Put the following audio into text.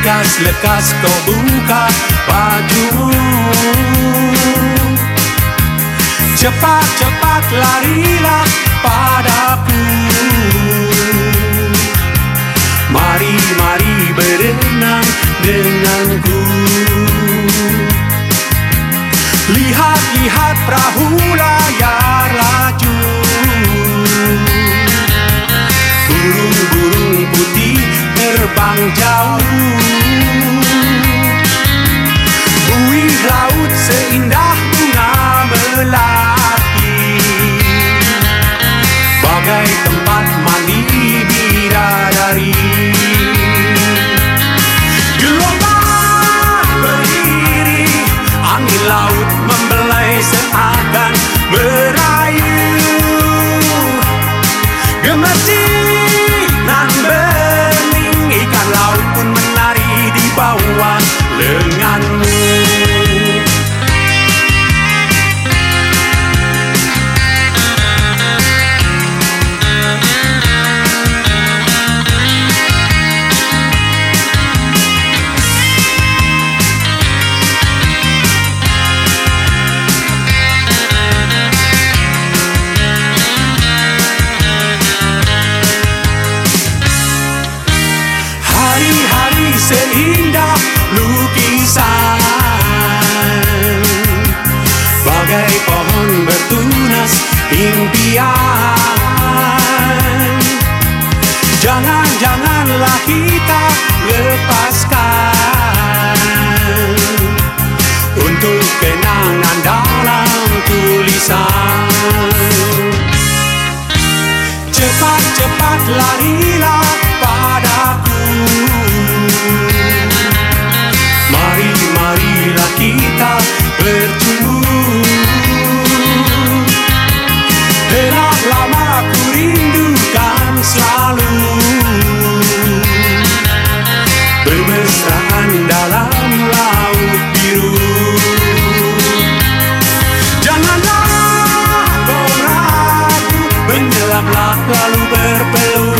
Lekas-lekas kau buka bajumu Cepat-cepat larilah padaku. Mari-mari berenang denganku. Lihat-lihat perahu layar laju. Burung-burung putih terbang jauh seindah bunga melati. Bagai tempat mandi bidadari. Gelombang berdiri Angin laut membelai seakan seindah lukisan. Bagai pohon bertunas impian. Jangan-janganlah kita lepaskan. Untuk kenangan dalam tulisan Alla luber pelù